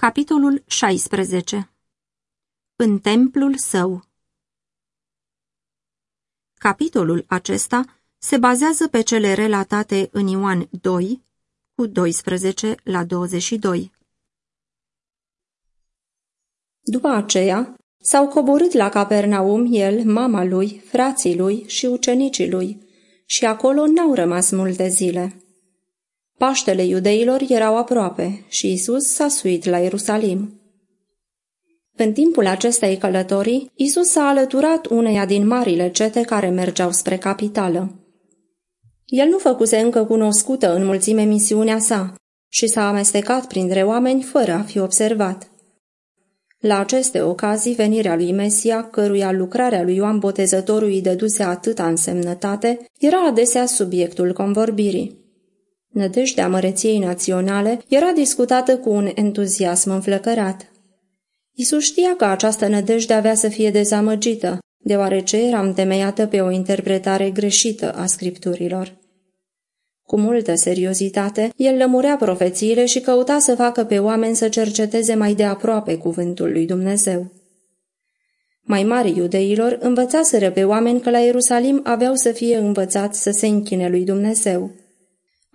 Capitolul 16 În templul său Capitolul acesta se bazează pe cele relatate în Ioan 2, cu 12 la 22. După aceea, s-au coborât la Capernaum el, mama lui, frații lui și ucenicii lui, și acolo n-au rămas multe zile. Paștele iudeilor erau aproape și Isus s-a suit la Ierusalim. În timpul acestei călătorii, Isus s-a alăturat uneia din marile cete care mergeau spre capitală. El nu făcuse încă cunoscută în mulțime misiunea sa și s-a amestecat printre oameni fără a fi observat. La aceste ocazii, venirea lui Mesia, căruia lucrarea lui Ioan Botezătorul îi dăduse atâta însemnătate, era adesea subiectul convorbirii. Nădejdea măreției naționale era discutată cu un entuziasm înflăcărat. Isus știa că această nădejde avea să fie dezamăgită, deoarece era întemeiată pe o interpretare greșită a scripturilor. Cu multă seriozitate, el lămurea profețiile și căuta să facă pe oameni să cerceteze mai de aproape cuvântul lui Dumnezeu. Mai mari iudeilor învățaseră pe oameni că la Ierusalim aveau să fie învățați să se închine lui Dumnezeu.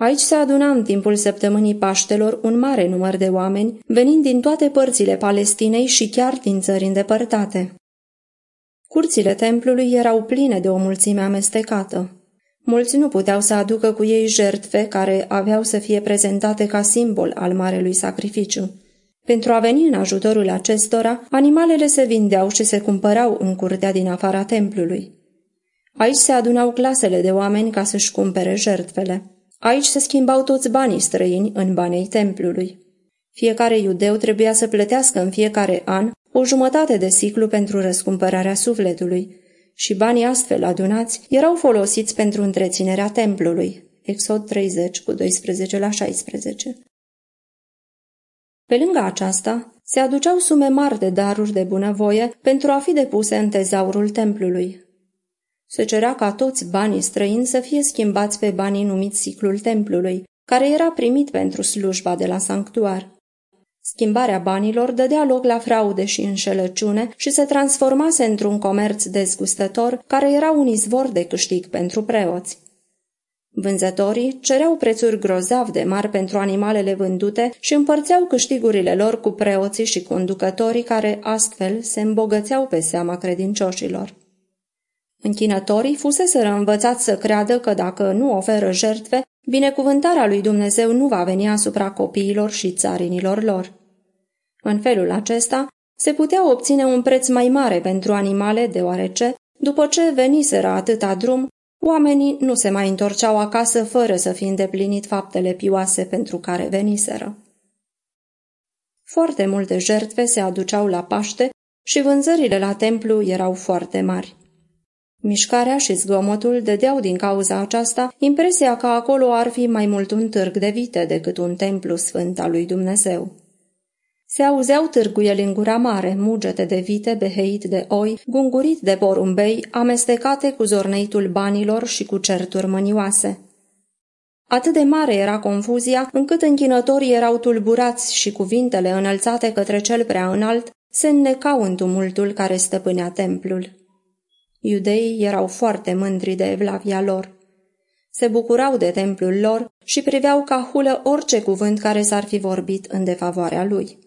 Aici se aduna în timpul săptămânii Paștelor un mare număr de oameni, venind din toate părțile Palestinei și chiar din țări îndepărtate. Curțile templului erau pline de o mulțime amestecată. Mulți nu puteau să aducă cu ei jertfe care aveau să fie prezentate ca simbol al marelui sacrificiu. Pentru a veni în ajutorul acestora, animalele se vindeau și se cumpărau în curtea din afara templului. Aici se adunau clasele de oameni ca să-și cumpere jertfele. Aici se schimbau toți banii străini în banii templului. Fiecare iudeu trebuia să plătească în fiecare an o jumătate de ciclu pentru răscumpărarea sufletului și banii astfel adunați erau folosiți pentru întreținerea templului. Exod 30 cu 12 la 16 Pe lângă aceasta, se aduceau sume mari de daruri de bunăvoie pentru a fi depuse în tezaurul templului, se cerea ca toți banii străini să fie schimbați pe banii numiți ciclul templului, care era primit pentru slujba de la sanctuar. Schimbarea banilor dădea loc la fraude și înșelăciune și se transformase într-un comerț dezgustător care era un izvor de câștig pentru preoți. Vânzătorii cereau prețuri grozav de mari pentru animalele vândute și împărțeau câștigurile lor cu preoții și conducătorii care astfel se îmbogățeau pe seama credincioșilor. Închinătorii fuseseră învățați să creadă că dacă nu oferă jertfe, binecuvântarea lui Dumnezeu nu va veni asupra copiilor și țarinilor lor. În felul acesta, se putea obține un preț mai mare pentru animale, deoarece, după ce veniseră atâta drum, oamenii nu se mai întorceau acasă fără să fi îndeplinit faptele pioase pentru care veniseră. Foarte multe jertfe se aduceau la Paște și vânzările la templu erau foarte mari. Mișcarea și zgomotul dădeau din cauza aceasta impresia că acolo ar fi mai mult un târg de vite decât un templu sfânt al lui Dumnezeu. Se auzeau târguieli în gura mare, mugete de vite, beheit de oi, gungurit de porumbei, amestecate cu zorneitul banilor și cu certuri mânioase. Atât de mare era confuzia, încât închinătorii erau tulburați și cuvintele înălțate către cel prea înalt se înnecau în tumultul care stăpânea templul. Iudeii erau foarte mândri de evlavia lor. Se bucurau de templul lor și priveau ca hulă orice cuvânt care s-ar fi vorbit în defavoarea lui.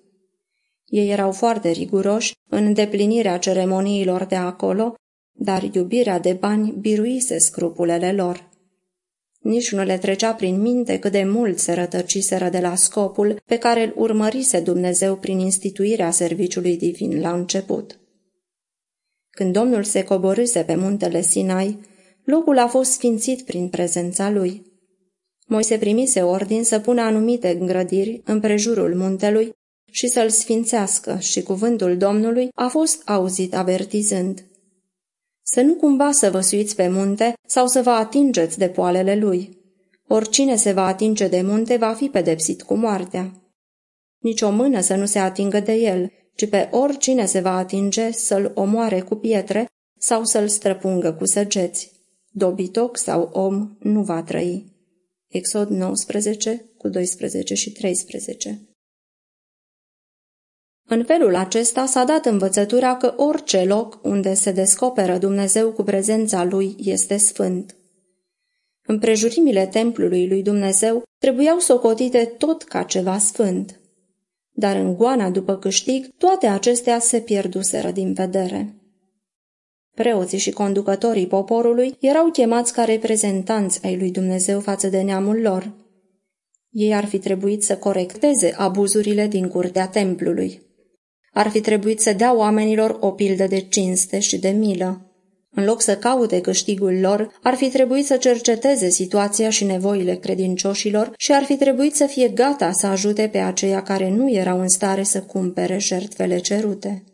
Ei erau foarte riguroși în îndeplinirea ceremoniilor de acolo, dar iubirea de bani biruise scrupulele lor. Nici nu le trecea prin minte cât de mult se rătăciseră de la scopul pe care îl urmărise Dumnezeu prin instituirea serviciului divin la început. Când Domnul se coborâse pe muntele Sinai, locul a fost sfințit prin prezența lui. Moise primise ordin să pună anumite îngrădiri împrejurul muntelui și să-l sfințească și cuvântul Domnului a fost auzit avertizând. Să nu cumva să vă suiți pe munte sau să vă atingeți de poalele lui. Oricine se va atinge de munte va fi pedepsit cu moartea. Nici o mână să nu se atingă de el ci pe oricine se va atinge să-l omoare cu pietre sau să-l străpungă cu săgeți. Dobitoc sau om nu va trăi. Exod 19 cu 12 și 13 În felul acesta s-a dat învățătura că orice loc unde se descoperă Dumnezeu cu prezența lui este sfânt. Împrejurimile templului lui Dumnezeu trebuiau socotite tot ca ceva sfânt. Dar în goana după câștig, toate acestea se pierduseră din vedere. Preoții și conducătorii poporului erau chemați ca reprezentanți ai lui Dumnezeu față de neamul lor. Ei ar fi trebuit să corecteze abuzurile din curtea templului. Ar fi trebuit să dea oamenilor o pildă de cinste și de milă. În loc să caute câștigul lor, ar fi trebuit să cerceteze situația și nevoile credincioșilor și ar fi trebuit să fie gata să ajute pe aceia care nu erau în stare să cumpere jertfele cerute.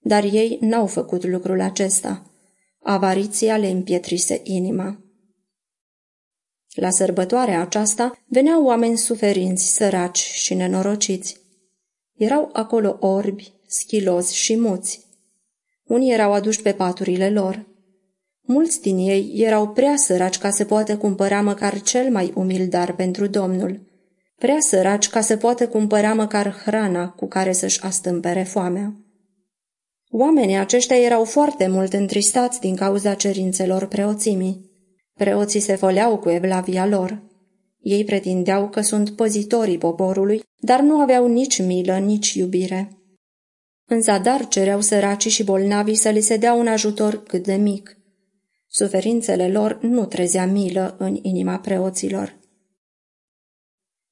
Dar ei n-au făcut lucrul acesta. Avariția le împietrise inima. La sărbătoarea aceasta veneau oameni suferinți, săraci și nenorociți. Erau acolo orbi, schilozi și muți. Unii erau aduși pe paturile lor. Mulți din ei erau prea săraci ca să poată cumpăra măcar cel mai umil dar pentru Domnul, prea săraci ca să poată cumpăra măcar hrana cu care să-și astâmpere foamea. Oamenii aceștia erau foarte mult întristați din cauza cerințelor preoțimii. Preoții se făleau cu evlavia lor. Ei pretindeau că sunt păzitorii poporului, dar nu aveau nici milă, nici iubire. În zadar cereau săracii și bolnavii să li se dea un ajutor cât de mic. Suferințele lor nu trezea milă în inima preoților.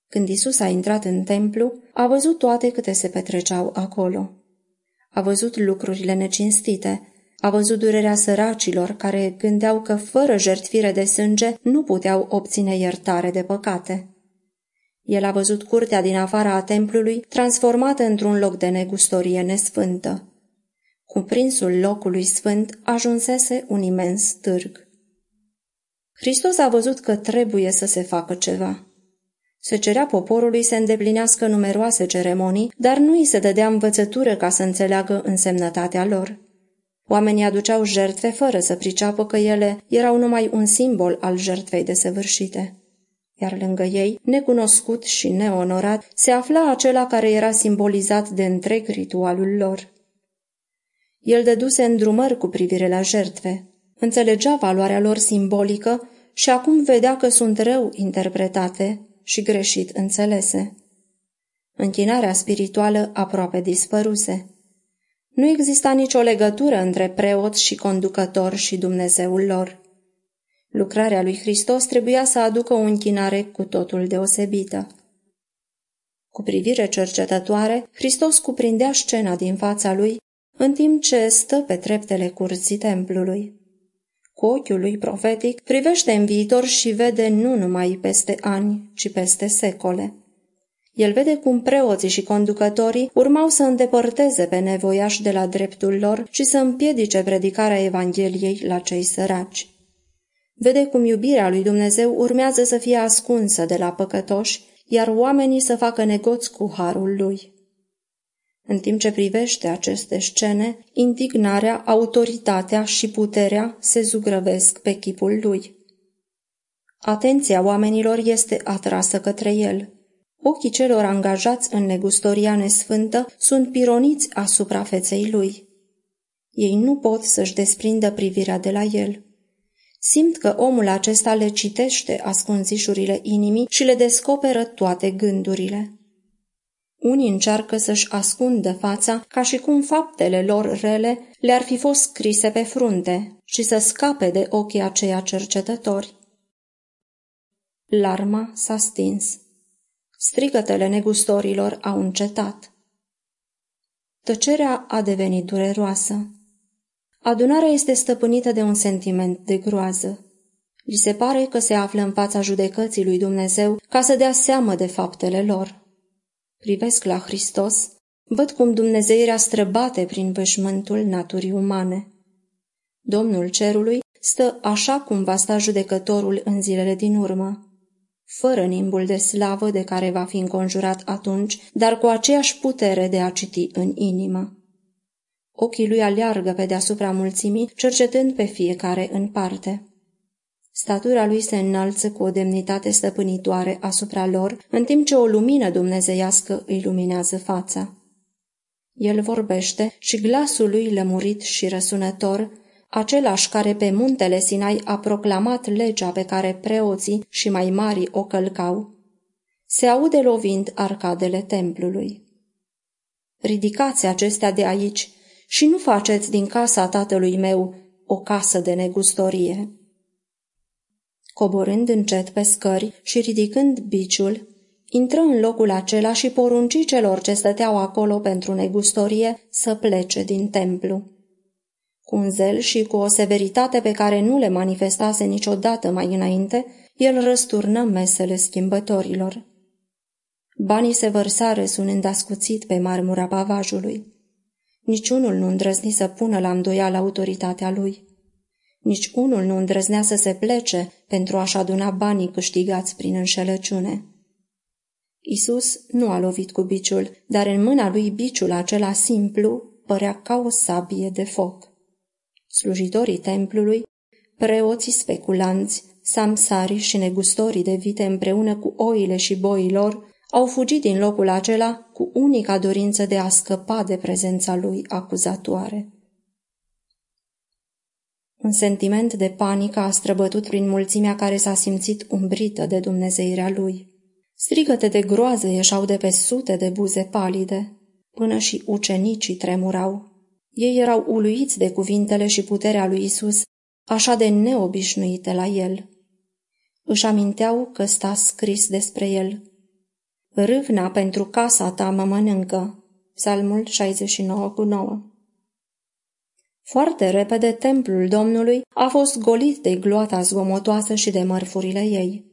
Când Isus a intrat în templu, a văzut toate câte se petreceau acolo. A văzut lucrurile necinstite, a văzut durerea săracilor care gândeau că fără jertfire de sânge nu puteau obține iertare de păcate. El a văzut curtea din afara a templului transformată într-un loc de negustorie nesfântă. Cuprinsul locului sfânt ajunsese un imens târg. Hristos a văzut că trebuie să se facă ceva. Se cerea poporului să îndeplinească numeroase ceremonii, dar nu îi se dădea învățătură ca să înțeleagă însemnătatea lor. Oamenii aduceau jertfe fără să priceapă că ele erau numai un simbol al jertfei desăvârșite iar lângă ei, necunoscut și neonorat, se afla acela care era simbolizat de întreg ritualul lor. El dăduse îndrumări cu privire la jertfe, înțelegea valoarea lor simbolică și acum vedea că sunt rău interpretate și greșit înțelese. Închinarea spirituală aproape dispăruse. Nu exista nicio legătură între preot și conducător și Dumnezeul lor. Lucrarea lui Hristos trebuia să aducă o închinare cu totul deosebită. Cu privire cercetătoare, Hristos cuprindea scena din fața lui, în timp ce stă pe treptele curții templului. Cu ochiul lui profetic privește în viitor și vede nu numai peste ani, ci peste secole. El vede cum preoții și conducătorii urmau să îndepărteze pe nevoiași de la dreptul lor și să împiedice predicarea Evangheliei la cei săraci. Vede cum iubirea lui Dumnezeu urmează să fie ascunsă de la păcătoși, iar oamenii să facă negoți cu harul lui. În timp ce privește aceste scene, indignarea, autoritatea și puterea se zugrăvesc pe chipul lui. Atenția oamenilor este atrasă către el. Ochii celor angajați în negustoria nesfântă sunt pironiți asupra feței lui. Ei nu pot să-și desprindă privirea de la el. Simt că omul acesta le citește ascunzișurile inimii și le descoperă toate gândurile. Unii încearcă să-și ascundă fața ca și cum faptele lor rele le-ar fi fost scrise pe frunte și să scape de ochii aceia cercetători. Larma s-a stins. Strigătele negustorilor au încetat. Tăcerea a devenit dureroasă. Adunarea este stăpânită de un sentiment de groază. Li se pare că se află în fața judecății lui Dumnezeu ca să dea seamă de faptele lor. Privesc la Hristos, văd cum Dumnezeirea străbate prin veșmântul naturii umane. Domnul cerului stă așa cum va sta judecătorul în zilele din urmă, fără nimbul de slavă de care va fi înconjurat atunci, dar cu aceeași putere de a citi în inimă. Ochii lui aleargă pe deasupra mulțimii, cercetând pe fiecare în parte. Statura lui se înalță cu o demnitate stăpânitoare asupra lor, în timp ce o lumină dumnezeiască îi luminează fața. El vorbește și glasul lui lămurit și răsunător, același care pe muntele Sinai a proclamat legea pe care preoții și mai mari o călcau, se aude lovind arcadele templului. Ridicați acestea de aici și nu faceți din casa tatălui meu o casă de negustorie. Coborând încet pe scări și ridicând biciul, intră în locul acela și porunci celor ce stăteau acolo pentru negustorie să plece din templu. Cu un zel și cu o severitate pe care nu le manifestase niciodată mai înainte, el răsturnă mesele schimbătorilor. Banii se vărsare sunând ascuțit pe marmura pavajului. Niciunul nu îndrăzni să pună la îndoială autoritatea lui. Nici unul nu îndrăznea să se plece pentru a-și aduna banii câștigați prin înșelăciune. Isus nu a lovit cu biciul, dar în mâna lui biciul acela simplu părea ca o sabie de foc. Slujitorii templului, preoții speculanți, samsarii și negustorii de vite împreună cu oile și boilor au fugit din locul acela cu unica dorință de a scăpa de prezența lui acuzatoare. Un sentiment de panică a străbătut prin mulțimea care s-a simțit umbrită de dumnezeirea lui. Strigăte de groază ieșau de pe sute de buze palide, până și ucenicii tremurau. Ei erau uluiți de cuvintele și puterea lui Isus, așa de neobișnuite la el. Își aminteau că sta scris despre el. Râvna pentru casa ta mă mănâncă. Psalmul 69 cu 9 Foarte repede templul Domnului a fost golit de gloata zgomotoasă și de mărfurile ei.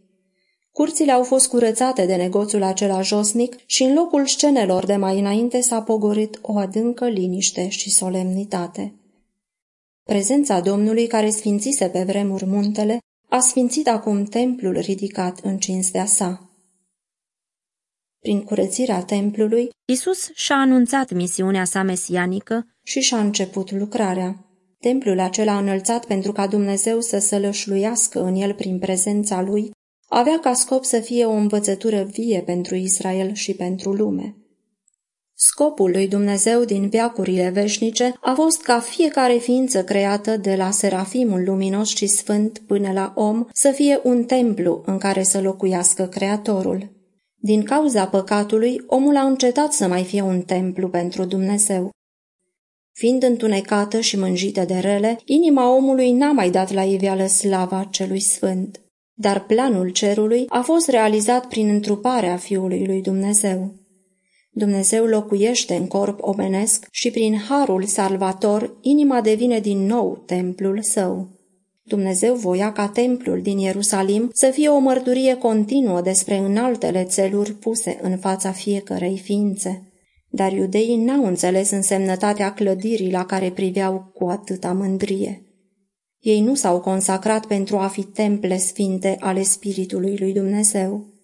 Curțile au fost curățate de negoțul acela josnic și în locul scenelor de mai înainte s-a pogorit o adâncă liniște și solemnitate. Prezența Domnului care sfințise pe vremuri muntele a sfințit acum templul ridicat în cinstea sa. Prin curățirea templului, Isus și-a anunțat misiunea sa mesianică și și-a început lucrarea. Templul acela înălțat pentru ca Dumnezeu să sălășluiască în el prin prezența lui, avea ca scop să fie o învățătură vie pentru Israel și pentru lume. Scopul lui Dumnezeu din veacurile veșnice a fost ca fiecare ființă creată de la serafimul luminos și sfânt până la om să fie un templu în care să locuiască Creatorul. Din cauza păcatului, omul a încetat să mai fie un templu pentru Dumnezeu. Fiind întunecată și mânjită de rele, inima omului n-a mai dat la iveală slava celui sfânt dar planul cerului a fost realizat prin întruparea Fiului lui Dumnezeu. Dumnezeu locuiește în corp omenesc și prin harul salvator inima devine din nou templul său. Dumnezeu voia ca templul din Ierusalim să fie o mărturie continuă despre înaltele țeluri puse în fața fiecărei ființe. Dar iudeii n-au înțeles însemnătatea clădirii la care priveau cu atâta mândrie. Ei nu s-au consacrat pentru a fi temple sfinte ale Spiritului lui Dumnezeu.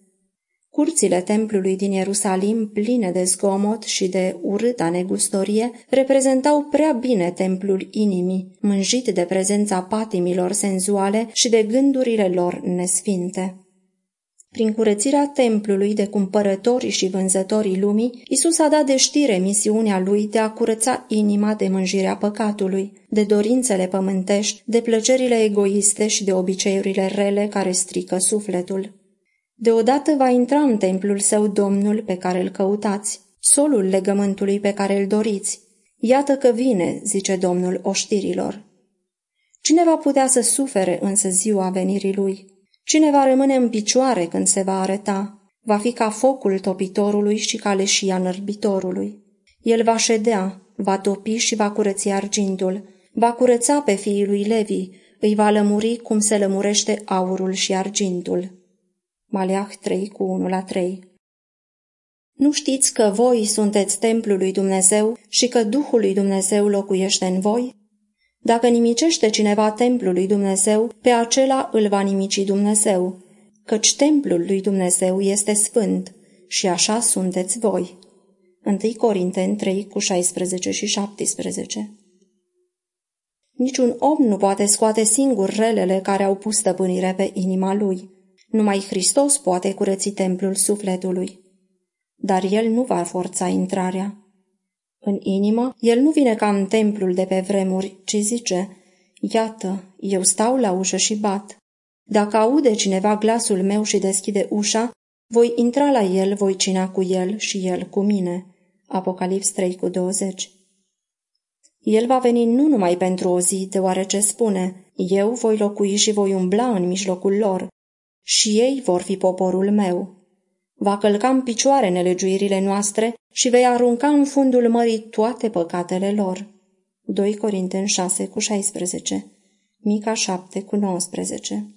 Curțile templului din Ierusalim, pline de zgomot și de urâta negustorie, reprezentau prea bine templul inimii, mânjit de prezența patimilor senzuale și de gândurile lor nesfinte. Prin curățirea templului de cumpărătorii și vânzătorii lumii, Isus a dat de știre misiunea lui de a curăța inima de mânjirea păcatului, de dorințele pământești, de plăcerile egoiste și de obiceiurile rele care strică sufletul. Deodată va intra în templul său Domnul pe care îl căutați, solul legământului pe care îl doriți. Iată că vine, zice Domnul oștirilor. Cine va putea să sufere însă ziua venirii lui? Cine va rămâne în picioare când se va arăta, va fi ca focul topitorului și ca leșia nărbitorului. El va ședea, va topi și va curăți argintul, va curăța pe fiii lui Levi, îi va lămuri cum se lămurește aurul și argintul. Maleah 3 cu 1 la 3 Nu știți că voi sunteți templul lui Dumnezeu și că Duhul lui Dumnezeu locuiește în voi? Dacă nimicește cineva templul lui Dumnezeu, pe acela îl va nimici Dumnezeu, căci templul lui Dumnezeu este sfânt și așa sunteți voi. 1 Corinteni 3 cu 16 și 17 Niciun om nu poate scoate singur relele care au pus stăpânire pe inima lui. Numai Hristos poate curăți templul sufletului. Dar el nu va forța intrarea. În inimă, el nu vine ca în templul de pe vremuri, ci zice, Iată, eu stau la ușă și bat. Dacă aude cineva glasul meu și deschide ușa, voi intra la el, voi cina cu el și el cu mine. Apocalips 3 cu 20 El va veni nu numai pentru o zi, deoarece spune, eu voi locui și voi umbla în mijlocul lor, și ei vor fi poporul meu. Va călca în picioare nelegiuirile noastre și vei arunca în fundul mării toate păcatele lor. 2 Corinteni 6 cu 16 Mica 7 cu 19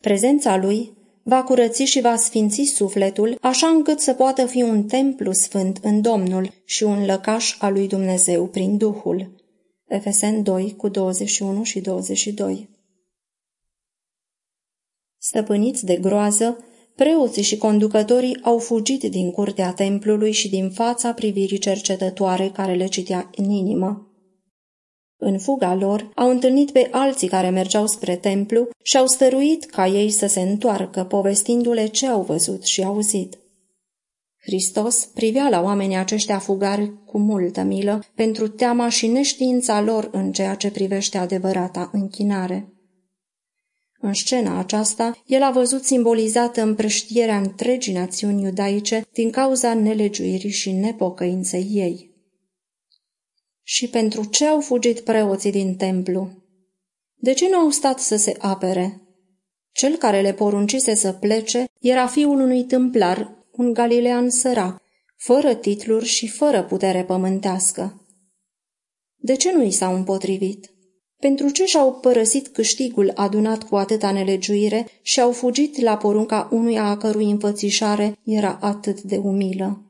Prezența lui va curăți și va sfinți sufletul, așa încât să poată fi un templu sfânt în Domnul și un lăcaș al lui Dumnezeu prin Duhul. Efesen 2 cu 21 și 22 Stăpâniți de groază, preoții și conducătorii au fugit din curtea templului și din fața privirii cercetătoare care le citea în inimă. În fuga lor, au întâlnit pe alții care mergeau spre templu și au stăruit ca ei să se întoarcă, povestindu-le ce au văzut și auzit. Hristos privea la oamenii aceștia fugari cu multă milă pentru teama și neștiința lor în ceea ce privește adevărata închinare. În scena aceasta, el a văzut simbolizată împrăștierea întregii națiuni iudaice din cauza nelegiuirii și nepocăinței ei. Și pentru ce au fugit preoții din templu? De ce nu au stat să se apere? Cel care le poruncise să plece era fiul unui tâmplar, un galilean sărac, fără titluri și fără putere pământească. De ce nu i s-au împotrivit? Pentru ce și-au părăsit câștigul adunat cu atâta nelegiuire și au fugit la porunca unuia a cărui înfățișare era atât de umilă?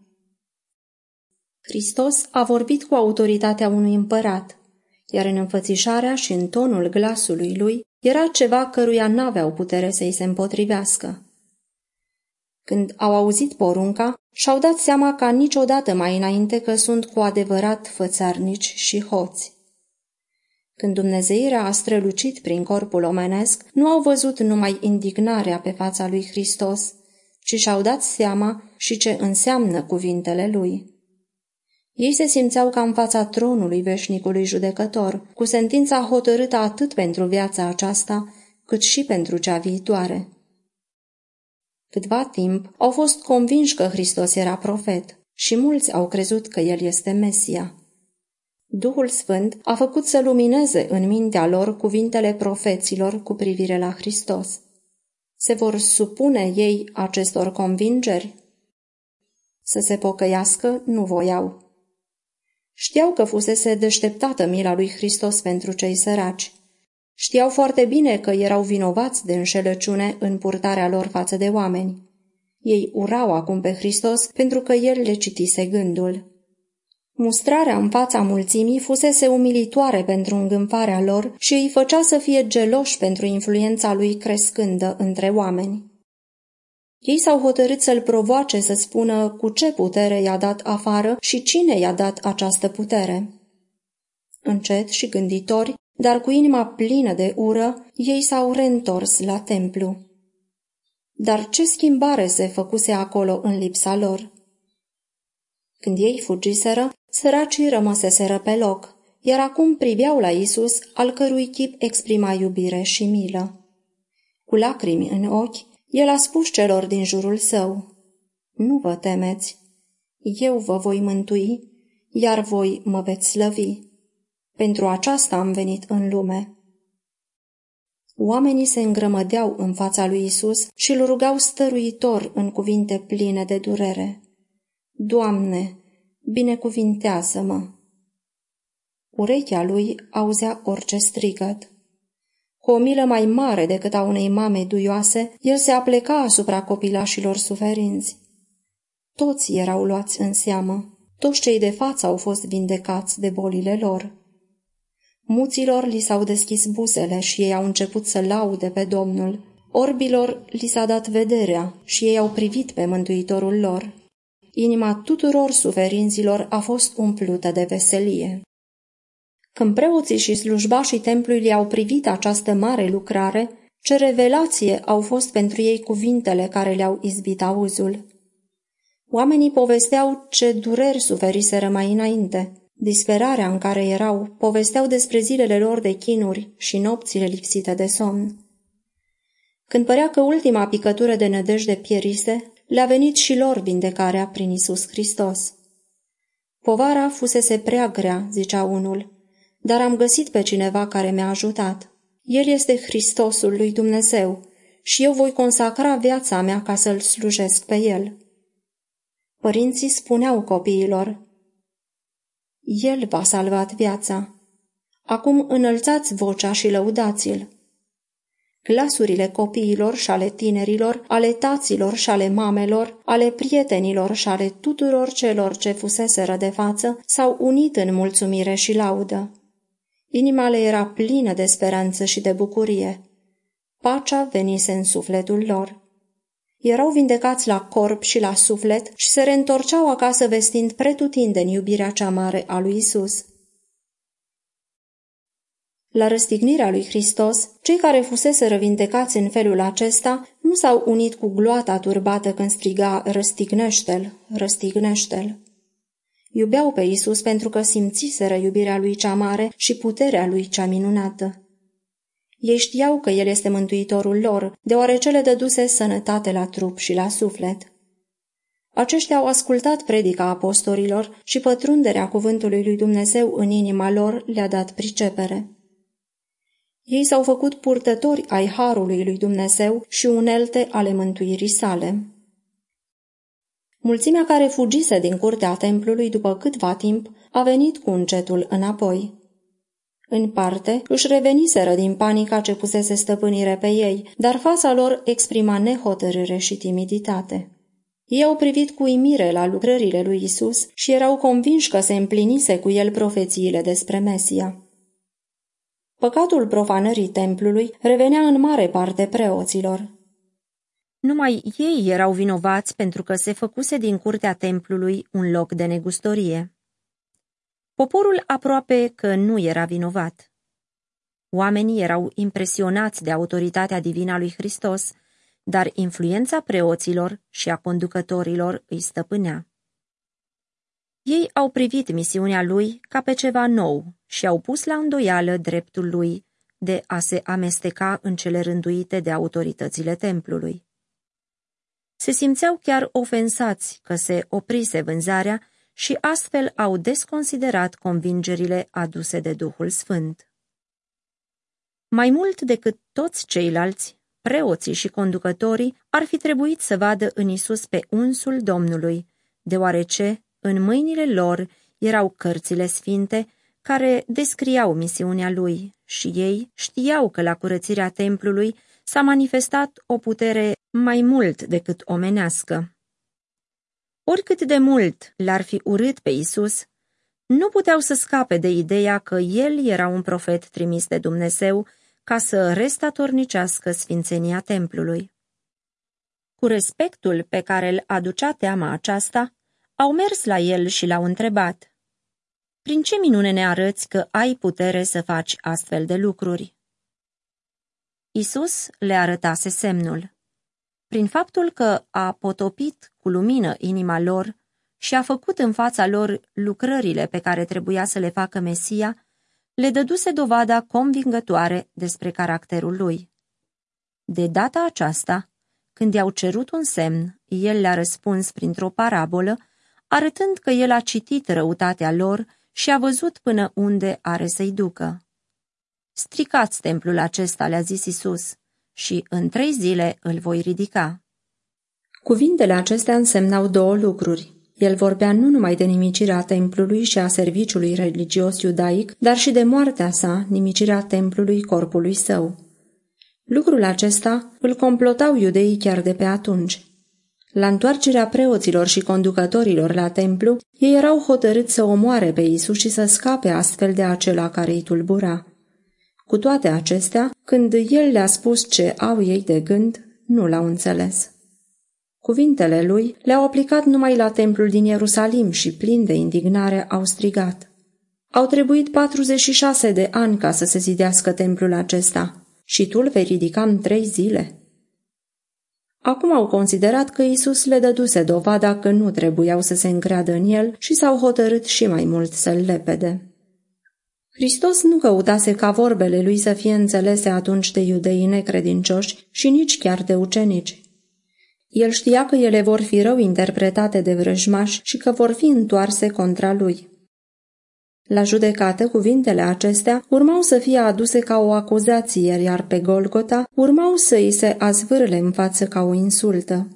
Hristos a vorbit cu autoritatea unui împărat, iar în înfățișarea și în tonul glasului lui era ceva căruia n-aveau putere să-i se împotrivească. Când au auzit porunca, și-au dat seama ca niciodată mai înainte că sunt cu adevărat fățarnici și hoți. Când Dumnezeirea a strălucit prin corpul omenesc, nu au văzut numai indignarea pe fața lui Hristos, ci și-au dat seama și ce înseamnă cuvintele lui. Ei se simțeau ca în fața tronului veșnicului judecător, cu sentința hotărâtă atât pentru viața aceasta, cât și pentru cea viitoare. Câtva timp au fost convinși că Hristos era profet și mulți au crezut că El este Mesia. Duhul Sfânt a făcut să lumineze în mintea lor cuvintele profeților cu privire la Hristos. Se vor supune ei acestor convingeri? Să se pocăiască nu voiau. Știau că fusese deșteptată mila lui Hristos pentru cei săraci. Știau foarte bine că erau vinovați de înșelăciune în purtarea lor față de oameni. Ei urau acum pe Hristos pentru că el le citise gândul. Mustrarea în fața mulțimii fusese umilitoare pentru îngânfarea lor și îi făcea să fie geloși pentru influența lui crescândă între oameni. Ei s-au hotărât să-l provoace să spună cu ce putere i-a dat afară și cine i-a dat această putere. Încet și gânditori, dar cu inima plină de ură, ei s-au reîntors la templu. Dar ce schimbare se făcuse acolo în lipsa lor? Când ei fugiseră, săracii rămăseseră pe loc, iar acum priveau la Isus, al cărui chip exprima iubire și milă. Cu lacrimi în ochi, el a spus celor din jurul său, Nu vă temeți, eu vă voi mântui, iar voi mă veți slăvi. Pentru aceasta am venit în lume. Oamenii se îngrămădeau în fața lui Isus și îl rugau stăruitor în cuvinte pline de durere. Doamne, binecuvintează-mă! Urechea lui auzea orice strigăt. Cu o milă mai mare decât a unei mame duioase, el se apleca asupra copilașilor suferinți. Toți erau luați în seamă, toți cei de față au fost vindecați de bolile lor. Muților li s-au deschis buzele și ei au început să laude pe Domnul. Orbilor li s-a dat vederea și ei au privit pe Mântuitorul lor. Inima tuturor suferinților a fost umplută de veselie. Când preoții și slujbașii templului au privit această mare lucrare, ce revelație au fost pentru ei cuvintele care le-au izbit auzul. Oamenii povesteau ce dureri suferiseră mai înainte. Disperarea în care erau povesteau despre zilele lor de chinuri și nopțile lipsite de somn. Când părea că ultima picătură de nădejde pierise, le-a venit și lor vindecarea prin Isus Hristos. Povara fusese prea grea, zicea unul, dar am găsit pe cineva care mi-a ajutat. El este Hristosul lui Dumnezeu și eu voi consacra viața mea ca să-L slujesc pe El. Părinții spuneau copiilor, El v-a salvat viața. Acum înălțați vocea și lăudați-l. Glasurile copiilor și ale tinerilor, ale taților și ale mamelor, ale prietenilor și ale tuturor celor ce fuseseră de față, s-au unit în mulțumire și laudă. Inima le era plină de speranță și de bucurie. Pacea venise în sufletul lor. Erau vindecați la corp și la suflet și se reîntorceau acasă vestind pretutindeni iubirea cea mare a lui Isus. La răstignirea lui Hristos, cei care fusese răvindecați în felul acesta nu s-au unit cu gloata turbată când striga răstignește-l, răstignește-l. Iubeau pe Isus pentru că simțiseră iubirea lui cea mare și puterea lui cea minunată. Ei știau că El este mântuitorul lor, deoarece le dăduse sănătate la trup și la suflet. Aceștia au ascultat predica apostolilor și pătrunderea cuvântului lui Dumnezeu în inima lor le-a dat pricepere. Ei s-au făcut purtători ai harului lui Dumnezeu și unelte ale mântuirii sale. Mulțimea care fugise din curtea templului după câtva timp a venit cu încetul înapoi. În parte, își reveniseră din panica ce pusese stăpânire pe ei, dar fața lor exprima nehotărâre și timiditate. Ei au privit cu imire la lucrările lui Isus și erau convinși că se împlinise cu el profețiile despre Mesia. Păcatul profanării templului revenea în mare parte preoților. Numai ei erau vinovați pentru că se făcuse din curtea templului un loc de negustorie. Poporul aproape că nu era vinovat. Oamenii erau impresionați de autoritatea divină a lui Hristos, dar influența preoților și a conducătorilor îi stăpânea. Ei au privit misiunea lui ca pe ceva nou și au pus la îndoială dreptul lui de a se amesteca în cele rânduite de autoritățile templului. Se simțeau chiar ofensați că se oprise vânzarea și astfel au desconsiderat convingerile aduse de Duhul Sfânt. Mai mult decât toți ceilalți, preoții și conducătorii ar fi trebuit să vadă în Isus pe unsul Domnului, deoarece în mâinile lor erau cărțile sfinte care descriau misiunea lui și ei știau că la curățirea templului s-a manifestat o putere mai mult decât omenească. Oricât de mult l-ar fi urât pe Isus, nu puteau să scape de ideea că el era un profet trimis de Dumnezeu ca să restatornicească sfințenia templului. Cu respectul pe care îl aducea teama aceasta, au mers la el și l-au întrebat, Prin ce minune ne arăți că ai putere să faci astfel de lucruri? Isus le arătase semnul. Prin faptul că a potopit cu lumină inima lor și a făcut în fața lor lucrările pe care trebuia să le facă Mesia, le dăduse dovada convingătoare despre caracterul lui. De data aceasta, când i-au cerut un semn, el le-a răspuns printr-o parabolă arătând că el a citit răutatea lor și a văzut până unde are să-i ducă. Stricați templul acesta, le-a zis Isus, și în trei zile îl voi ridica. Cuvintele acestea însemnau două lucruri. El vorbea nu numai de nimicirea templului și a serviciului religios iudaic, dar și de moartea sa, nimicirea templului corpului său. Lucrul acesta îl complotau iudeii chiar de pe atunci. La întoarcerea preoților și conducătorilor la templu, ei erau hotărâți să omoare pe Isus și să scape astfel de acela care îi tulbura. Cu toate acestea, când el le-a spus ce au ei de gând, nu l-au înțeles. Cuvintele lui le-au aplicat numai la templul din Ierusalim și, plin de indignare, au strigat. Au trebuit 46 de ani ca să se zidească templul acesta și tu îl vei ridica în trei zile. Acum au considerat că Isus le dăduse dovada că nu trebuiau să se încreadă în el și s-au hotărât și mai mult să-l lepede. Hristos nu căutase ca vorbele lui să fie înțelese atunci de iudeii necredincioși și nici chiar de ucenici. El știa că ele vor fi rău interpretate de vrăjmași și că vor fi întoarse contra lui. La judecată, cuvintele acestea urmau să fie aduse ca o acuzație, iar pe Golgota urmau să îi se azvârle în față ca o insultă.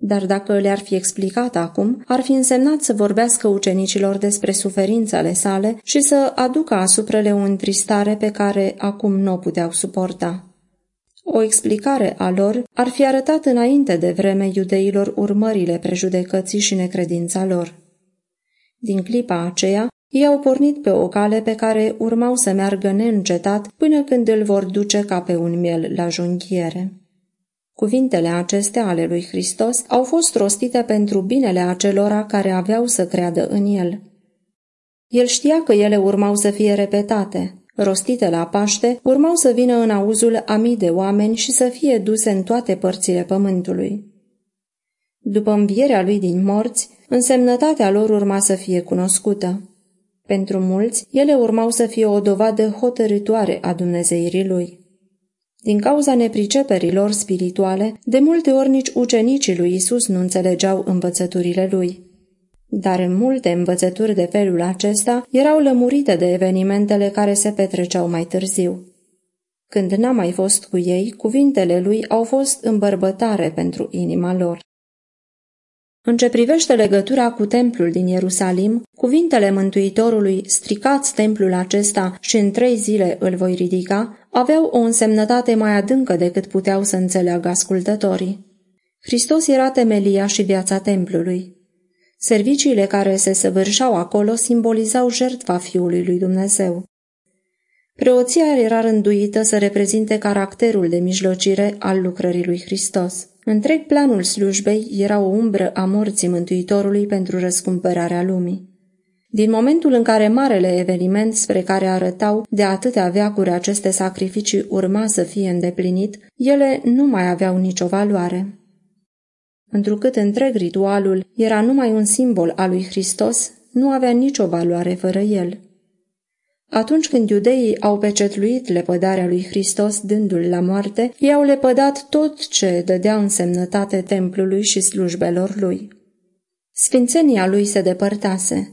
Dar dacă le-ar fi explicat acum, ar fi însemnat să vorbească ucenicilor despre suferințele sale și să aducă asupra le o întristare pe care acum nu o puteau suporta. O explicare a lor ar fi arătat înainte de vreme iudeilor urmările prejudecății și necredința lor. Din clipa aceea, ei au pornit pe o cale pe care urmau să meargă neîncetat până când îl vor duce ca pe un miel la junghiere. Cuvintele acestea ale lui Hristos au fost rostite pentru binele acelora care aveau să creadă în el. El știa că ele urmau să fie repetate, rostite la Paște, urmau să vină în auzul a mii de oameni și să fie duse în toate părțile pământului. După învierea lui din morți, însemnătatea lor urma să fie cunoscută. Pentru mulți, ele urmau să fie o dovadă hotărătoare a dumnezeirii lui. Din cauza nepriceperilor spirituale, de multe ori nici ucenicii lui Isus nu înțelegeau învățăturile lui. Dar în multe învățături de felul acesta erau lămurite de evenimentele care se petreceau mai târziu. Când n-a mai fost cu ei, cuvintele lui au fost îmbărbătare pentru inima lor. În ce privește legătura cu templul din Ierusalim, cuvintele Mântuitorului, stricați templul acesta și în trei zile îl voi ridica, aveau o însemnătate mai adâncă decât puteau să înțeleagă ascultătorii. Hristos era temelia și viața templului. Serviciile care se săvârșau acolo simbolizau jertfa Fiului lui Dumnezeu. Preoția era rânduită să reprezinte caracterul de mijlocire al lucrării lui Hristos. Întreg planul slujbei era o umbră a morții Mântuitorului pentru răscumpărarea lumii. Din momentul în care marele eveniment spre care arătau de atâtea veacuri aceste sacrificii urma să fie îndeplinit, ele nu mai aveau nicio valoare. Întrucât întreg ritualul era numai un simbol al lui Hristos, nu avea nicio valoare fără el. Atunci când iudeii au pecetluit lepădarea lui Hristos dându-l la moarte, ei au lepădat tot ce dădea însemnătate templului și slujbelor lui. Sfințenia lui se depărtase.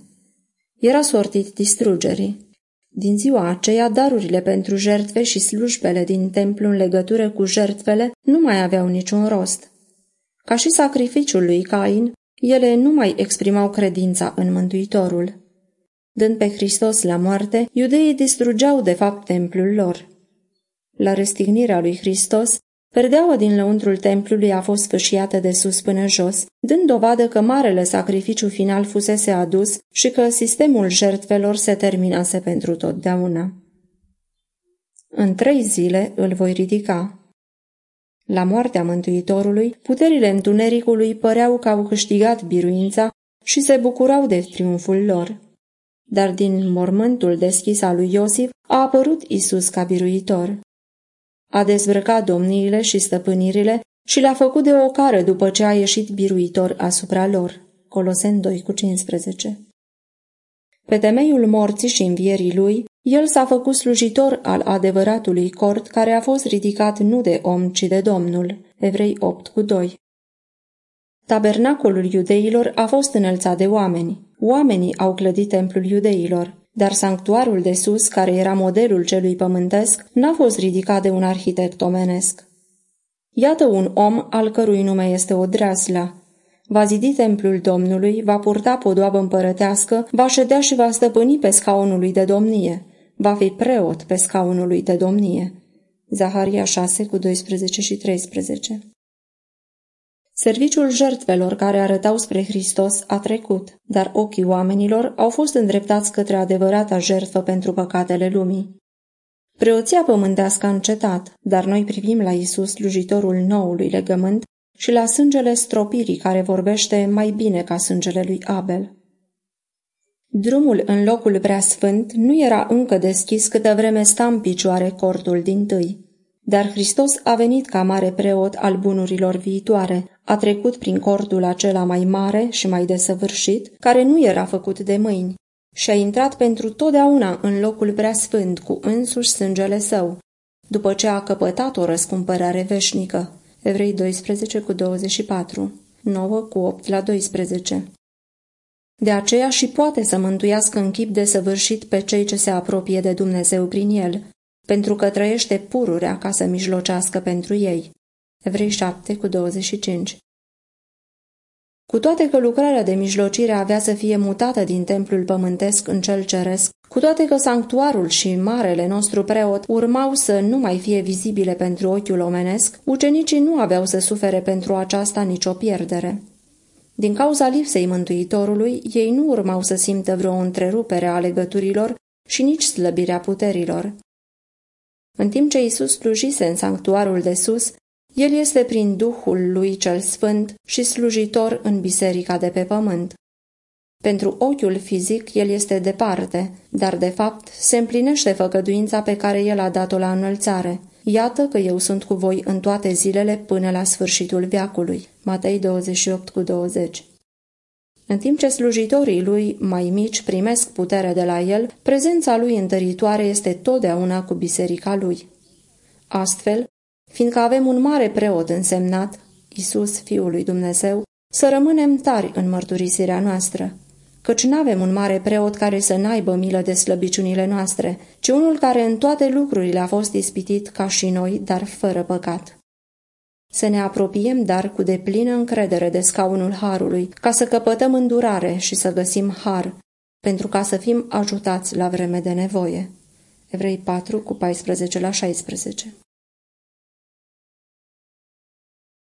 Era sortit distrugerii. Din ziua aceea, darurile pentru jertfe și slujbele din templu în legătură cu jertfele nu mai aveau niciun rost. Ca și sacrificiul lui Cain, ele nu mai exprimau credința în Mântuitorul. Dând pe Hristos la moarte, iudeii distrugeau de fapt templul lor. La răstignirea lui Hristos, perdeaua din lăuntrul templului a fost fâșiată de sus până jos, dând dovadă că marele sacrificiu final fusese adus și că sistemul jertfelor se terminase pentru totdeauna. În trei zile îl voi ridica. La moartea Mântuitorului, puterile întunericului păreau că au câștigat biruința și se bucurau de triumful lor dar din mormântul deschis al lui Iosif a apărut Isus ca biruitor. A dezbrăcat domniile și stăpânirile și le-a făcut de o cară după ce a ieșit biruitor asupra lor. Colosen 2 cu 15 Pe temeiul morții și învierii lui, el s-a făcut slujitor al adevăratului cort care a fost ridicat nu de om, ci de Domnul. Evrei 8 cu 2 Tabernacolul iudeilor a fost înălțat de oameni. Oamenii au clădit templul iudeilor, dar sanctuarul de sus, care era modelul celui pământesc, n-a fost ridicat de un arhitect omenesc. Iată un om al cărui nume este o dreasla. Va zidi templul Domnului, va purta podoabă împărătească, va ședea și va stăpâni pe scaunul lui de domnie. Va fi preot pe scaunul lui de domnie. Zaharia 6 cu 12 și 13 Serviciul jertfelor care arătau spre Hristos a trecut, dar ochii oamenilor au fost îndreptați către adevărata jertfă pentru păcatele lumii. Preoția pământească a încetat, dar noi privim la Isus, slujitorul noului legământ, și la sângele stropirii care vorbește mai bine ca sângele lui Abel. Drumul în locul preasfânt nu era încă deschis câtă vreme sta în picioare cortul din tâi. Dar Hristos a venit ca mare preot al bunurilor viitoare, a trecut prin cordul acela mai mare și mai desăvârșit, care nu era făcut de mâini, și a intrat pentru totdeauna în locul preasfânt cu însuși sângele său, după ce a căpătat o răscumpărare veșnică. Evrei 12 cu 24, 9 cu 8 la 12. De aceea și poate să mântuiască în chip desăvârșit pe cei ce se apropie de Dumnezeu prin el, pentru că trăiește pururea ca să mijlocească pentru ei. Evrei 7 cu 25 Cu toate că lucrarea de mijlocire avea să fie mutată din templul pământesc în cel ceresc, cu toate că sanctuarul și marele nostru preot urmau să nu mai fie vizibile pentru ochiul omenesc, ucenicii nu aveau să sufere pentru aceasta nicio pierdere. Din cauza lipsei Mântuitorului, ei nu urmau să simtă vreo întrerupere a legăturilor și nici slăbirea puterilor. În timp ce Isus slujise în sanctuarul de sus, el este prin Duhul lui cel Sfânt și slujitor în biserica de pe pământ. Pentru ochiul fizic el este departe, dar de fapt se împlinește făgăduința pe care el a dat-o la înălțare. Iată că eu sunt cu voi în toate zilele până la sfârșitul veacului. Matei 28 cu 20 În timp ce slujitorii lui mai mici primesc putere de la el, prezența lui întăritoare este totdeauna cu biserica lui. Astfel, fiindcă avem un mare preot însemnat, Isus, Fiul lui Dumnezeu, să rămânem tari în mărturisirea noastră căci nu avem un mare preot care să n-aibă milă de slăbiciunile noastre, ci unul care în toate lucrurile a fost ispitit ca și noi, dar fără păcat. Să ne apropiem, dar cu deplină încredere de scaunul Harului, ca să căpătăm îndurare și să găsim Har, pentru ca să fim ajutați la vreme de nevoie. Evrei 4 cu 14 la 16